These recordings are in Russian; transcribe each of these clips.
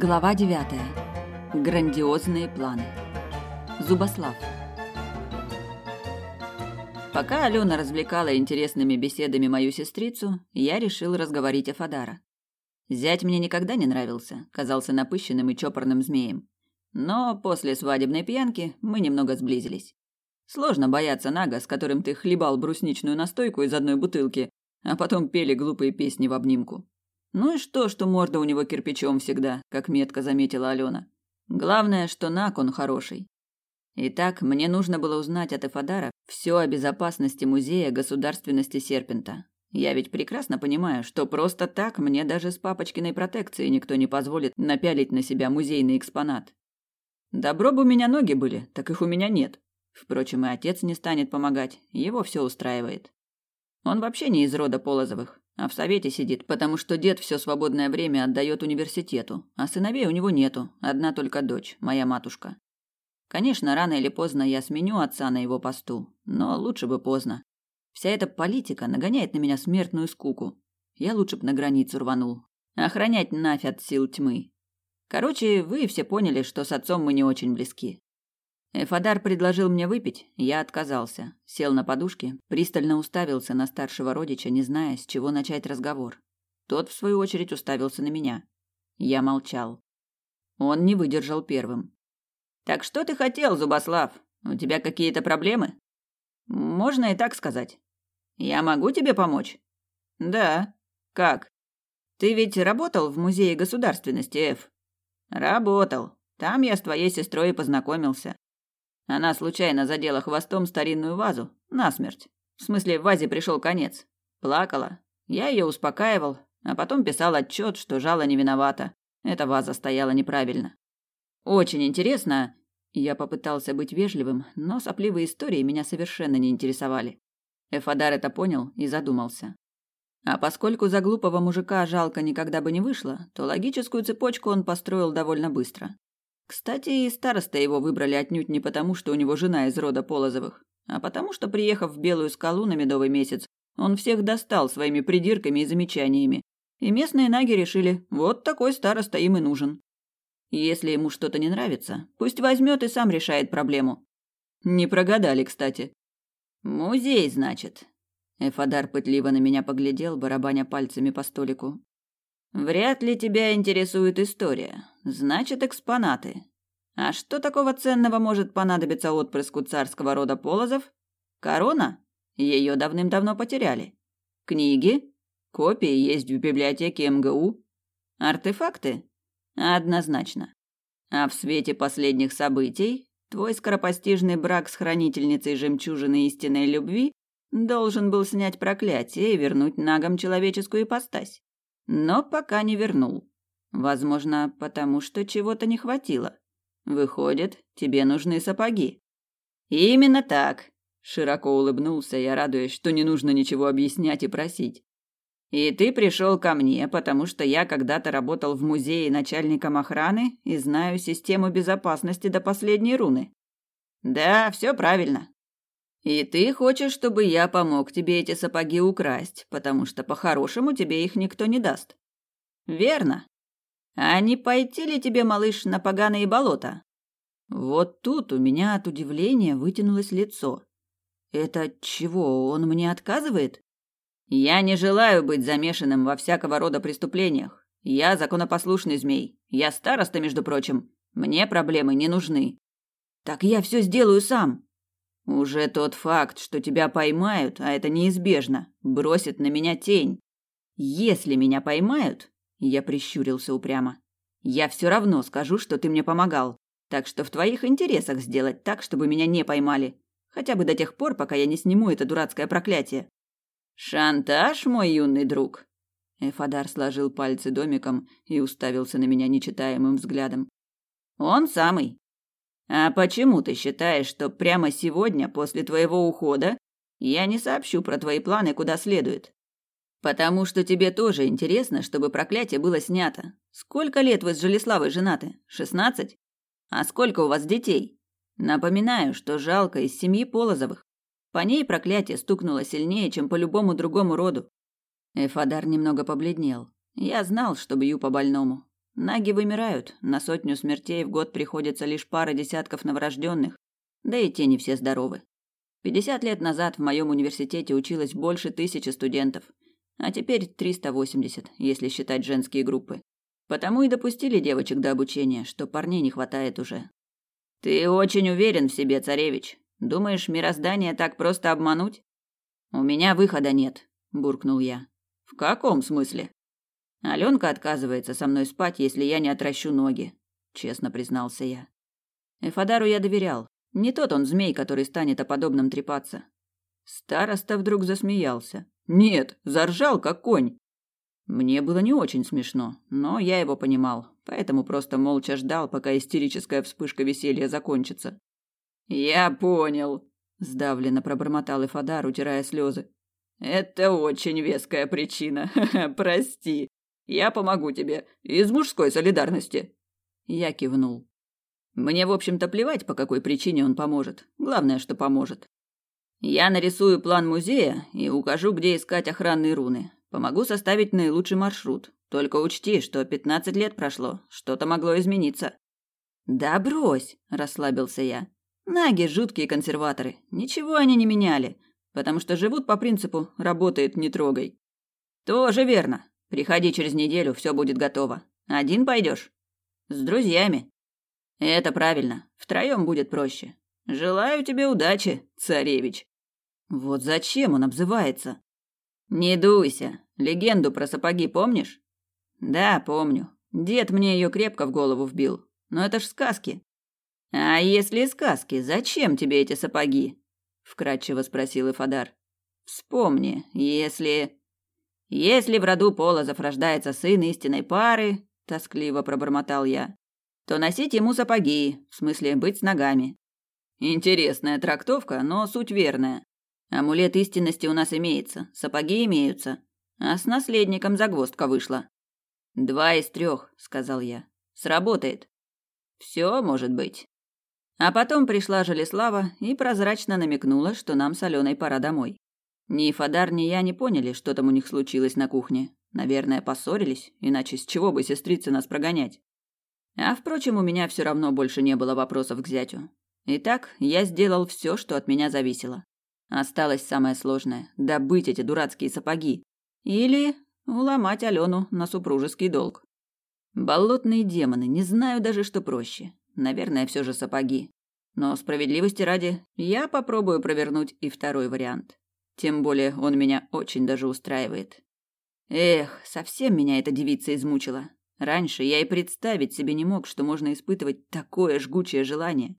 Глава 9. Грандиозные планы. Зубослав. Пока Алена развлекала интересными беседами мою сестрицу, я решил разговорить о Фадара. Зять мне никогда не нравился, казался напыщенным и чопорным змеем. Но после свадебной пьянки мы немного сблизились. Сложно бояться Нага, с которым ты хлебал брусничную настойку из одной бутылки, а потом пели глупые песни в обнимку. Ну и что, что морда у него кирпичом всегда, как метко заметила Алена. Главное, что Нак он хороший. Итак, мне нужно было узнать от Эфадара все о безопасности музея государственности Серпента. Я ведь прекрасно понимаю, что просто так мне даже с папочкиной протекцией никто не позволит напялить на себя музейный экспонат. Добро бы у меня ноги были, так их у меня нет. Впрочем, и отец не станет помогать, его все устраивает. Он вообще не из рода Полозовых, а в совете сидит, потому что дед все свободное время отдает университету, а сыновей у него нету, одна только дочь, моя матушка. Конечно, рано или поздно я сменю отца на его посту, но лучше бы поздно. Вся эта политика нагоняет на меня смертную скуку. Я лучше б на границу рванул. Охранять нафь от сил тьмы. Короче, вы все поняли, что с отцом мы не очень близки. Эфадар предложил мне выпить, я отказался. Сел на подушке, пристально уставился на старшего родича, не зная, с чего начать разговор. Тот, в свою очередь, уставился на меня. Я молчал. Он не выдержал первым. «Так что ты хотел, Зубослав? У тебя какие-то проблемы?» «Можно и так сказать. Я могу тебе помочь?» «Да. Как?» «Ты ведь работал в Музее государственности, Эф?» «Работал. Там я с твоей сестрой познакомился. Она случайно задела хвостом старинную вазу, насмерть. В смысле, в вазе пришел конец. Плакала. Я ее успокаивал, а потом писал отчет, что жало не виновата. Эта ваза стояла неправильно. Очень интересно. Я попытался быть вежливым, но сопливые истории меня совершенно не интересовали. Эфадар это понял и задумался. А поскольку за глупого мужика жалко никогда бы не вышло, то логическую цепочку он построил довольно быстро. Кстати, и староста его выбрали отнюдь не потому, что у него жена из рода Полозовых, а потому что, приехав в Белую скалу на медовый месяц, он всех достал своими придирками и замечаниями. И местные наги решили, вот такой староста им и нужен. Если ему что-то не нравится, пусть возьмет и сам решает проблему. Не прогадали, кстати. Музей, значит. Эфадар пытливо на меня поглядел, барабаня пальцами по столику. Вряд ли тебя интересует история. Значит, экспонаты. А что такого ценного может понадобиться отпрыску царского рода Полозов? Корона? Ее давным-давно потеряли. Книги? Копии есть в библиотеке МГУ. Артефакты? Однозначно. А в свете последних событий твой скоропостижный брак с хранительницей жемчужины истинной любви должен был снять проклятие и вернуть нагам человеческую ипостась но пока не вернул. Возможно, потому что чего-то не хватило. Выходит, тебе нужны сапоги. Именно так. Широко улыбнулся я, радуясь, что не нужно ничего объяснять и просить. И ты пришел ко мне, потому что я когда-то работал в музее начальником охраны и знаю систему безопасности до последней руны. Да, все правильно. И ты хочешь, чтобы я помог тебе эти сапоги украсть, потому что по-хорошему тебе их никто не даст. Верно. А не пойти ли тебе, малыш, на поганые болота? Вот тут у меня от удивления вытянулось лицо. Это чего, он мне отказывает? Я не желаю быть замешанным во всякого рода преступлениях. Я законопослушный змей. Я староста, между прочим. Мне проблемы не нужны. Так я все сделаю сам. Уже тот факт, что тебя поймают, а это неизбежно, бросит на меня тень. Если меня поймают, я прищурился упрямо. Я все равно скажу, что ты мне помогал. Так что в твоих интересах сделать так, чтобы меня не поймали, хотя бы до тех пор, пока я не сниму это дурацкое проклятие. Шантаж, мой юный друг. Эфадар сложил пальцы домиком и уставился на меня нечитаемым взглядом. Он самый. А почему ты считаешь, что прямо сегодня, после твоего ухода, я не сообщу про твои планы куда следует? Потому что тебе тоже интересно, чтобы проклятие было снято. Сколько лет вы с Желеславой женаты? Шестнадцать? А сколько у вас детей? Напоминаю, что жалко из семьи Полозовых. По ней проклятие стукнуло сильнее, чем по любому другому роду. Эфадар немного побледнел. Я знал, что бью по больному. Наги вымирают, на сотню смертей в год приходится лишь пара десятков новорожденных, да и те не все здоровы. Пятьдесят лет назад в моем университете училось больше тысячи студентов, а теперь 380, если считать женские группы. Потому и допустили девочек до обучения, что парней не хватает уже. Ты очень уверен в себе, царевич. Думаешь, мироздание так просто обмануть? У меня выхода нет, буркнул я. В каком смысле? Аленка отказывается со мной спать, если я не отращу ноги, честно признался я. Эфадару я доверял. Не тот он змей, который станет о подобном трепаться. Староста вдруг засмеялся. Нет, заржал как конь. Мне было не очень смешно, но я его понимал, поэтому просто молча ждал, пока истерическая вспышка веселья закончится. Я понял, сдавленно пробормотал Эфадар, утирая слезы. Это очень веская причина. Прости. Я помогу тебе. Из мужской солидарности. Я кивнул. Мне, в общем-то, плевать, по какой причине он поможет. Главное, что поможет. Я нарисую план музея и укажу, где искать охранные руны. Помогу составить наилучший маршрут. Только учти, что пятнадцать лет прошло, что-то могло измениться. Да брось, расслабился я. Наги жуткие консерваторы. Ничего они не меняли, потому что живут по принципу «работает, не трогай». Тоже верно. Приходи через неделю, все будет готово. Один пойдешь? С друзьями. Это правильно. Втроем будет проще. Желаю тебе удачи, царевич. Вот зачем он обзывается? Не дуйся. Легенду про сапоги помнишь? Да, помню. Дед мне ее крепко в голову вбил. Но это ж сказки. А если сказки, зачем тебе эти сапоги? вкратчиво спросил Ифадар. Вспомни, если если в роду Полозов рождается сын истинной пары, тоскливо пробормотал я, то носить ему сапоги, в смысле быть с ногами. Интересная трактовка, но суть верная. Амулет истинности у нас имеется, сапоги имеются, а с наследником загвоздка вышла. Два из трех, сказал я. Сработает. Все может быть. А потом пришла Желеслава и прозрачно намекнула, что нам с Аленой пора домой. Ни Фадар, ни я не поняли, что там у них случилось на кухне. Наверное, поссорились, иначе с чего бы сестрице нас прогонять? А впрочем, у меня все равно больше не было вопросов к зятю. Итак, я сделал все, что от меня зависело. Осталось самое сложное – добыть эти дурацкие сапоги. Или уломать Алену на супружеский долг. Болотные демоны, не знаю даже, что проще. Наверное, все же сапоги. Но справедливости ради, я попробую провернуть и второй вариант. Тем более он меня очень даже устраивает. Эх, совсем меня эта девица измучила. Раньше я и представить себе не мог, что можно испытывать такое жгучее желание.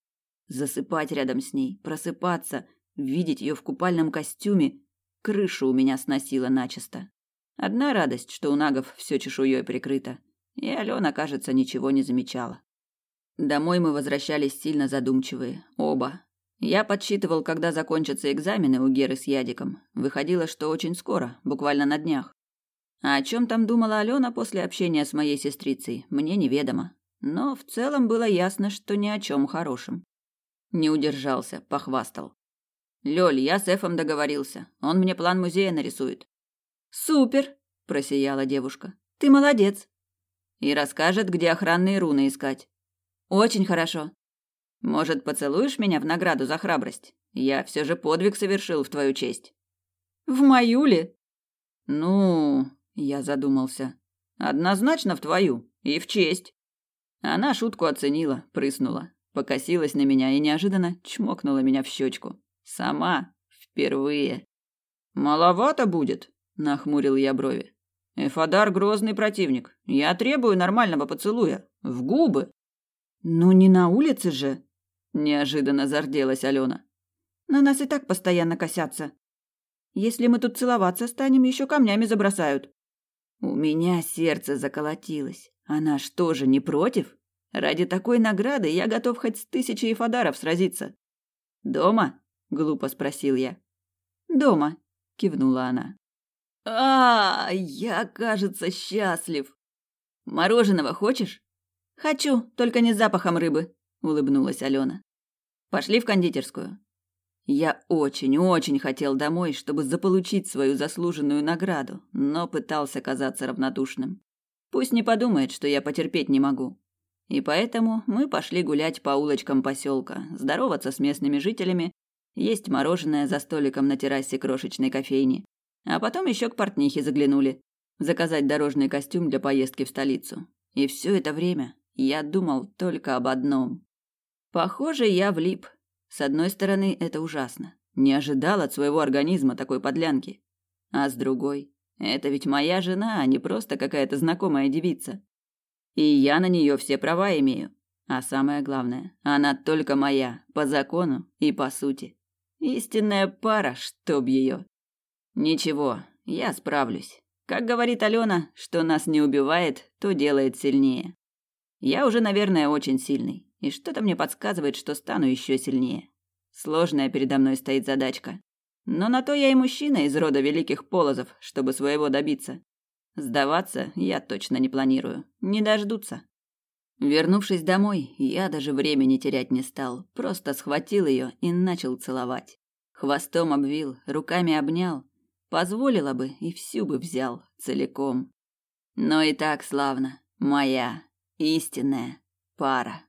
Засыпать рядом с ней, просыпаться, видеть ее в купальном костюме. Крышу у меня сносила начисто. Одна радость, что у нагов все чешуей прикрыто. И Алена, кажется, ничего не замечала. Домой мы возвращались сильно задумчивые, оба, я подсчитывал, когда закончатся экзамены у Геры с Ядиком. Выходило, что очень скоро, буквально на днях. А о чем там думала Алена после общения с моей сестрицей, мне неведомо. Но в целом было ясно, что ни о чем хорошем. Не удержался, похвастал. «Лёль, я с Эфом договорился. Он мне план музея нарисует». «Супер!» – просияла девушка. «Ты молодец!» «И расскажет, где охранные руны искать». «Очень хорошо. Может, поцелуешь меня в награду за храбрость? Я все же подвиг совершил в твою честь. В мою ли? Ну, я задумался. Однозначно в твою и в честь. Она шутку оценила, прыснула, покосилась на меня и неожиданно чмокнула меня в щечку. Сама, впервые. Маловато будет, нахмурил я брови. Эфадар грозный противник. Я требую нормального поцелуя. В губы. Ну не на улице же, Неожиданно зарделась Алена. На нас и так постоянно косятся. Если мы тут целоваться станем, еще камнями забросают. У меня сердце заколотилось. Она что же, не против? Ради такой награды я готов хоть с тысячей фадаров сразиться. Дома? Глупо спросил я. Дома, кивнула она. А, я, кажется, счастлив. Мороженого хочешь? Хочу, только не с запахом рыбы, улыбнулась Алена. Пошли в кондитерскую. Я очень-очень хотел домой, чтобы заполучить свою заслуженную награду, но пытался казаться равнодушным. Пусть не подумает, что я потерпеть не могу. И поэтому мы пошли гулять по улочкам поселка, здороваться с местными жителями, есть мороженое за столиком на террасе крошечной кофейни. А потом еще к портнихе заглянули, заказать дорожный костюм для поездки в столицу. И все это время я думал только об одном. Похоже, я влип. С одной стороны, это ужасно. Не ожидал от своего организма такой подлянки. А с другой, это ведь моя жена, а не просто какая-то знакомая девица. И я на нее все права имею. А самое главное, она только моя, по закону и по сути. Истинная пара, чтоб ее. Ничего, я справлюсь. Как говорит Алена, что нас не убивает, то делает сильнее. Я уже, наверное, очень сильный, и что-то мне подсказывает, что стану еще сильнее. Сложная передо мной стоит задачка. Но на то я и мужчина из рода великих полозов, чтобы своего добиться. Сдаваться я точно не планирую. Не дождутся. Вернувшись домой, я даже времени терять не стал, просто схватил ее и начал целовать. Хвостом обвил, руками обнял. Позволила бы и всю бы взял целиком. Но и так славно. Моя истинная пара.